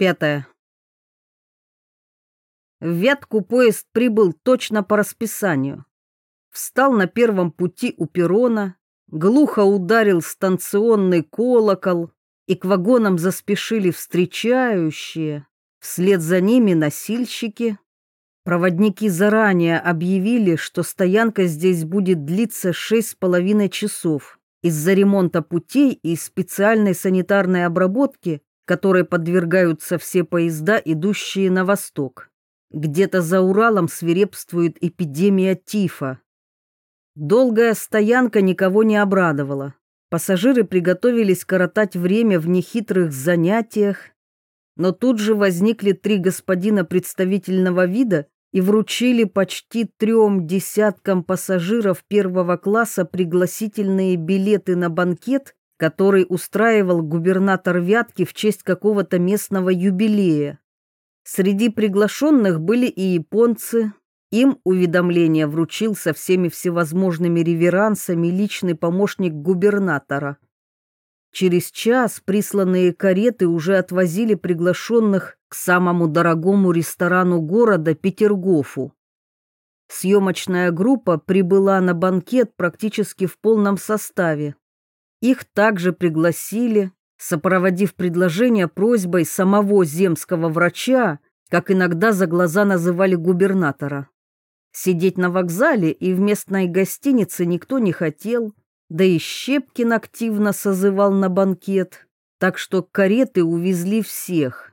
Пятое. В Вятку поезд прибыл точно по расписанию. Встал на первом пути у перрона, глухо ударил станционный колокол, и к вагонам заспешили встречающие, вслед за ними носильщики. Проводники заранее объявили, что стоянка здесь будет длиться шесть с половиной часов из-за ремонта путей и специальной санитарной обработки которой подвергаются все поезда, идущие на восток. Где-то за Уралом свирепствует эпидемия тифа. Долгая стоянка никого не обрадовала. Пассажиры приготовились коротать время в нехитрых занятиях, но тут же возникли три господина представительного вида и вручили почти трем десяткам пассажиров первого класса пригласительные билеты на банкет который устраивал губернатор Вятки в честь какого-то местного юбилея. Среди приглашенных были и японцы. Им уведомление вручил со всеми всевозможными реверансами личный помощник губернатора. Через час присланные кареты уже отвозили приглашенных к самому дорогому ресторану города Петергофу. Съемочная группа прибыла на банкет практически в полном составе. Их также пригласили, сопроводив предложение просьбой самого земского врача, как иногда за глаза называли губернатора. Сидеть на вокзале и в местной гостинице никто не хотел, да и Щепкин активно созывал на банкет, так что кареты увезли всех.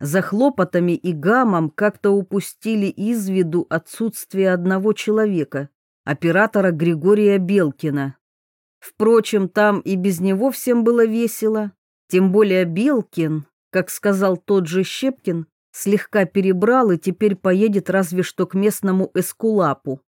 За хлопотами и гамом как-то упустили из виду отсутствие одного человека, оператора Григория Белкина. Впрочем, там и без него всем было весело. Тем более Белкин, как сказал тот же Щепкин, слегка перебрал и теперь поедет разве что к местному эскулапу.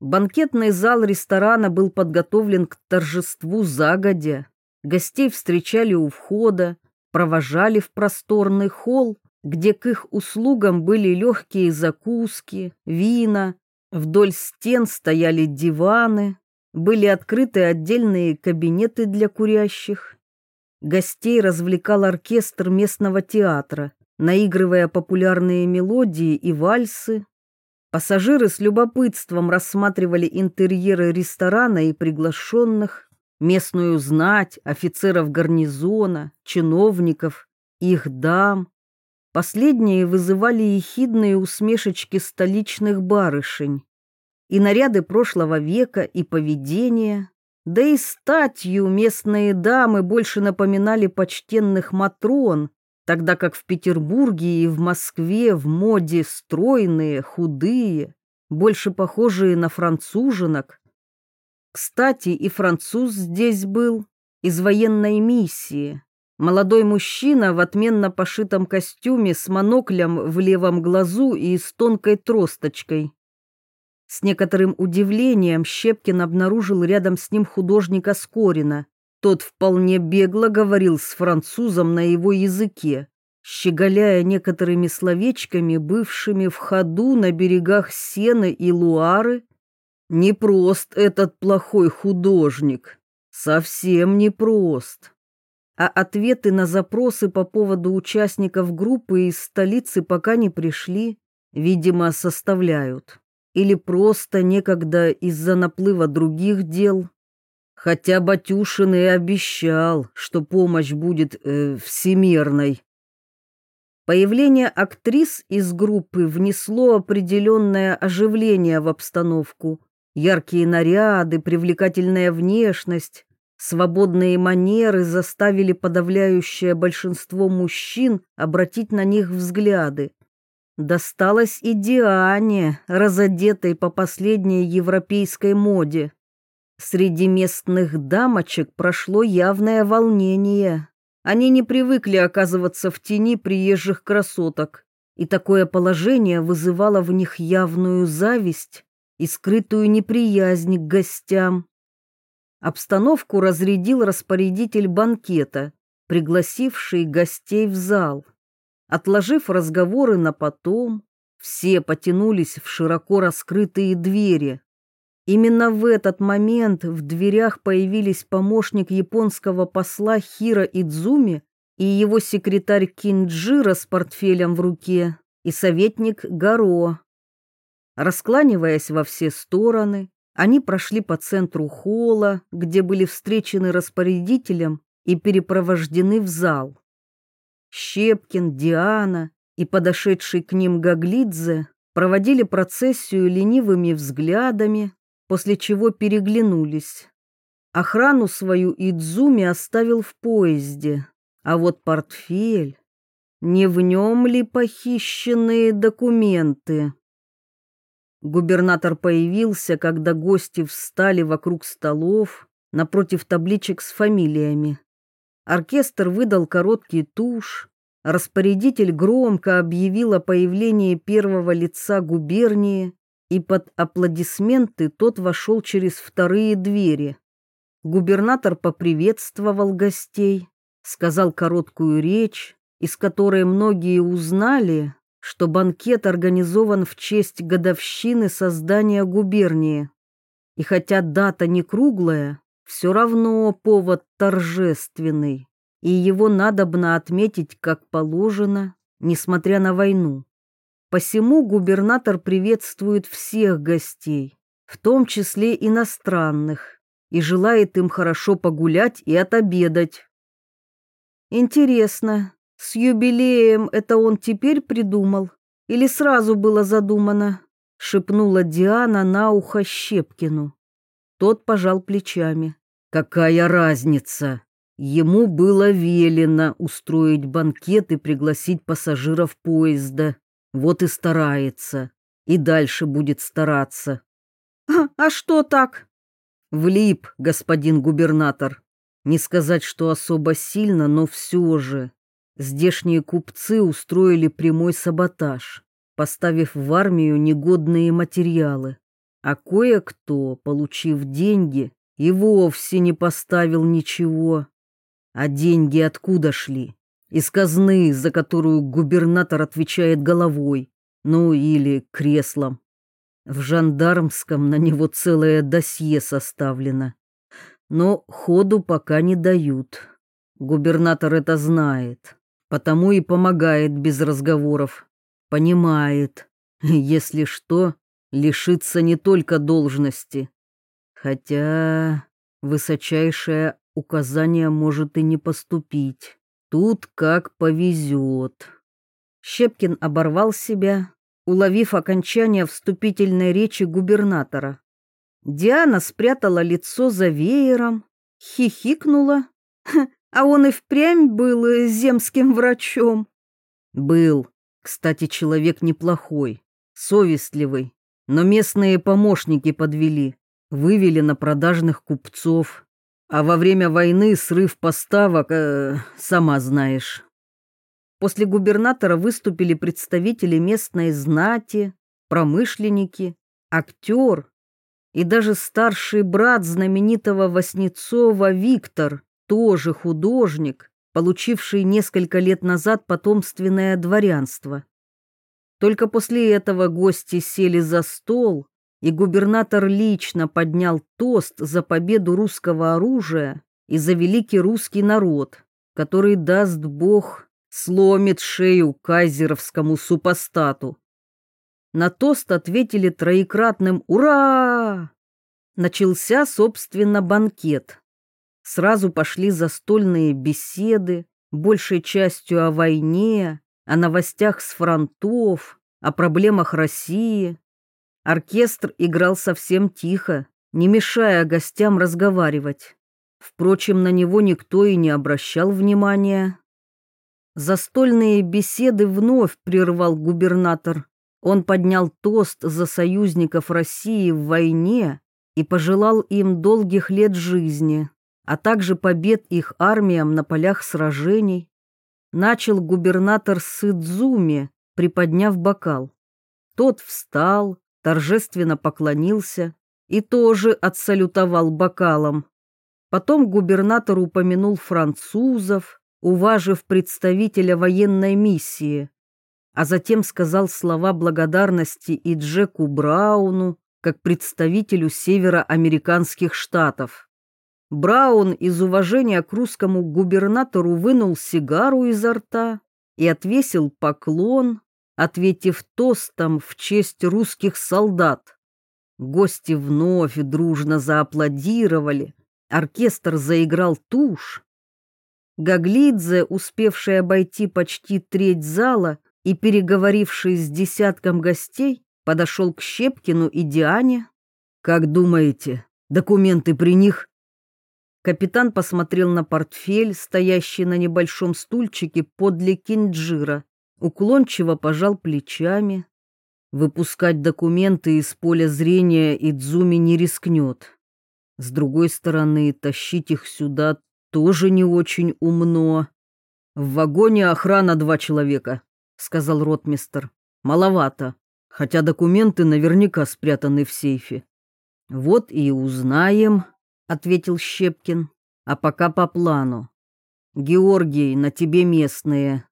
Банкетный зал ресторана был подготовлен к торжеству загодя. Гостей встречали у входа, провожали в просторный холл, где к их услугам были легкие закуски, вина, вдоль стен стояли диваны, были открыты отдельные кабинеты для курящих. Гостей развлекал оркестр местного театра, наигрывая популярные мелодии и вальсы. Пассажиры с любопытством рассматривали интерьеры ресторана и приглашенных, местную знать, офицеров гарнизона, чиновников, их дам. Последние вызывали ехидные усмешечки столичных барышень и наряды прошлого века, и поведение, да и статью местные дамы больше напоминали почтенных матрон, тогда как в Петербурге и в Москве в моде стройные, худые, больше похожие на француженок. Кстати, и француз здесь был, из военной миссии. Молодой мужчина в отменно пошитом костюме с моноклем в левом глазу и с тонкой тросточкой. С некоторым удивлением Щепкин обнаружил рядом с ним художника Скорина. Тот вполне бегло говорил с французом на его языке, щеголяя некоторыми словечками, бывшими в ходу на берегах Сены и Луары. Непрост этот плохой художник, совсем непрост. А ответы на запросы по поводу участников группы из столицы пока не пришли, видимо, составляют или просто некогда из-за наплыва других дел. Хотя Батюшин и обещал, что помощь будет э, всемирной. Появление актрис из группы внесло определенное оживление в обстановку. Яркие наряды, привлекательная внешность, свободные манеры заставили подавляющее большинство мужчин обратить на них взгляды. Досталось и Диане, разодетой по последней европейской моде. Среди местных дамочек прошло явное волнение. Они не привыкли оказываться в тени приезжих красоток, и такое положение вызывало в них явную зависть и скрытую неприязнь к гостям. Обстановку разрядил распорядитель банкета, пригласивший гостей в зал. Отложив разговоры на потом, все потянулись в широко раскрытые двери. Именно в этот момент в дверях появились помощник японского посла Хира Идзуми и его секретарь Кинджира с портфелем в руке, и советник Гаро. Раскланиваясь во все стороны, они прошли по центру холла, где были встречены распорядителем и перепровождены в зал. Щепкин, Диана и подошедший к ним Гаглидзе проводили процессию ленивыми взглядами, после чего переглянулись. Охрану свою Идзуми оставил в поезде, а вот портфель... Не в нем ли похищенные документы? Губернатор появился, когда гости встали вокруг столов напротив табличек с фамилиями. Оркестр выдал короткий тушь, распорядитель громко объявил о появлении первого лица губернии, и под аплодисменты тот вошел через вторые двери. Губернатор поприветствовал гостей, сказал короткую речь, из которой многие узнали, что банкет организован в честь годовщины создания губернии. И хотя дата не круглая, все равно повод торжественный, и его надобно отметить как положено, несмотря на войну. Посему губернатор приветствует всех гостей, в том числе иностранных, и желает им хорошо погулять и отобедать. Интересно, с юбилеем это он теперь придумал? Или сразу было задумано? Шепнула Диана на ухо Щепкину. Тот пожал плечами. Какая разница? Ему было велено устроить банкет и пригласить пассажиров поезда. Вот и старается. И дальше будет стараться. А, а что так? Влип, господин губернатор. Не сказать, что особо сильно, но все же. Здешние купцы устроили прямой саботаж, поставив в армию негодные материалы. А кое-кто, получив деньги, и вовсе не поставил ничего. А деньги откуда шли? Из казны, за которую губернатор отвечает головой, ну или креслом. В жандармском на него целое досье составлено. Но ходу пока не дают. Губернатор это знает. Потому и помогает без разговоров. Понимает, если что, лишится не только должности. Хотя высочайшее указание может и не поступить. Тут как повезет. Щепкин оборвал себя, уловив окончание вступительной речи губернатора. Диана спрятала лицо за веером, хихикнула а он и впрямь был э, земским врачом. Был. Кстати, человек неплохой, совестливый. Но местные помощники подвели, вывели на продажных купцов. А во время войны срыв поставок, э, сама знаешь. После губернатора выступили представители местной знати, промышленники, актер и даже старший брат знаменитого Васнецова Виктор, тоже художник, получивший несколько лет назад потомственное дворянство. Только после этого гости сели за стол, и губернатор лично поднял тост за победу русского оружия и за великий русский народ, который, даст Бог, сломит шею кайзеровскому супостату. На тост ответили троекратным «Ура!». Начался, собственно, банкет. Сразу пошли застольные беседы, большей частью о войне, о новостях с фронтов, о проблемах России. Оркестр играл совсем тихо, не мешая гостям разговаривать. Впрочем, на него никто и не обращал внимания. Застольные беседы вновь прервал губернатор. Он поднял тост за союзников России в войне и пожелал им долгих лет жизни а также побед их армиям на полях сражений, начал губернатор Сыдзуми, приподняв бокал. Тот встал, торжественно поклонился и тоже отсалютовал бокалом. Потом губернатор упомянул французов, уважив представителя военной миссии, а затем сказал слова благодарности и Джеку Брауну, как представителю североамериканских штатов. Браун из уважения к русскому губернатору вынул сигару изо рта и отвесил поклон, ответив тостом в честь русских солдат. Гости вновь дружно зааплодировали, оркестр заиграл тушь. Гаглидзе, успевший обойти почти треть зала и переговоривший с десятком гостей, подошел к Щепкину и Диане. «Как думаете, документы при них?» Капитан посмотрел на портфель, стоящий на небольшом стульчике подле кинджира, уклончиво пожал плечами. Выпускать документы из поля зрения Идзуми не рискнет. С другой стороны, тащить их сюда тоже не очень умно. В вагоне охрана два человека, сказал ротмистер. Маловато, хотя документы наверняка спрятаны в сейфе. Вот и узнаем, — ответил Щепкин. «А пока по плану. Георгий, на тебе местные.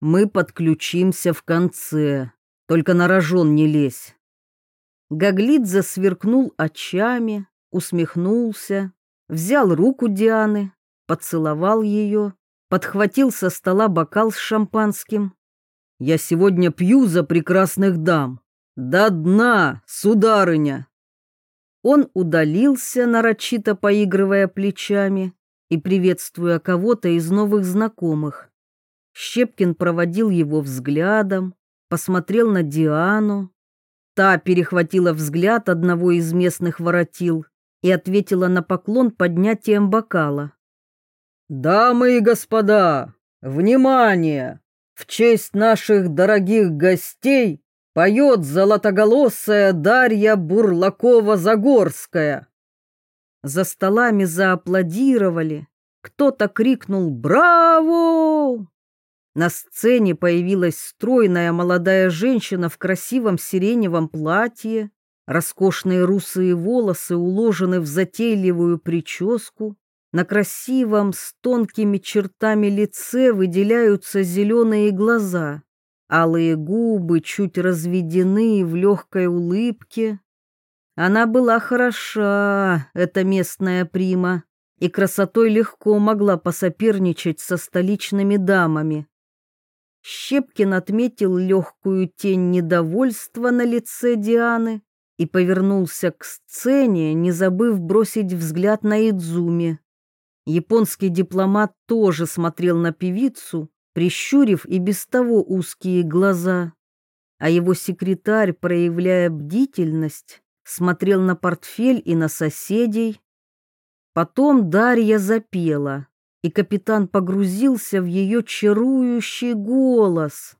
Мы подключимся в конце, только на рожон не лезь». Гаглидзе сверкнул очами, усмехнулся, взял руку Дианы, поцеловал ее, подхватил со стола бокал с шампанским. «Я сегодня пью за прекрасных дам. До дна, сударыня!» Он удалился, нарочито поигрывая плечами и приветствуя кого-то из новых знакомых. Щепкин проводил его взглядом, посмотрел на Диану. Та перехватила взгляд одного из местных воротил и ответила на поклон поднятием бокала. «Дамы и господа, внимание! В честь наших дорогих гостей поет золотоголосая Дарья Бурлакова-Загорская. За столами зааплодировали, кто-то крикнул «Браво!». На сцене появилась стройная молодая женщина в красивом сиреневом платье, роскошные русые волосы уложены в затейливую прическу, на красивом с тонкими чертами лице выделяются зеленые глаза. Алые губы чуть разведены в легкой улыбке. Она была хороша, эта местная прима, и красотой легко могла посоперничать со столичными дамами. Щепкин отметил легкую тень недовольства на лице Дианы и повернулся к сцене, не забыв бросить взгляд на Идзуми. Японский дипломат тоже смотрел на певицу, прищурив и без того узкие глаза. А его секретарь, проявляя бдительность, смотрел на портфель и на соседей. Потом Дарья запела, и капитан погрузился в ее чарующий голос.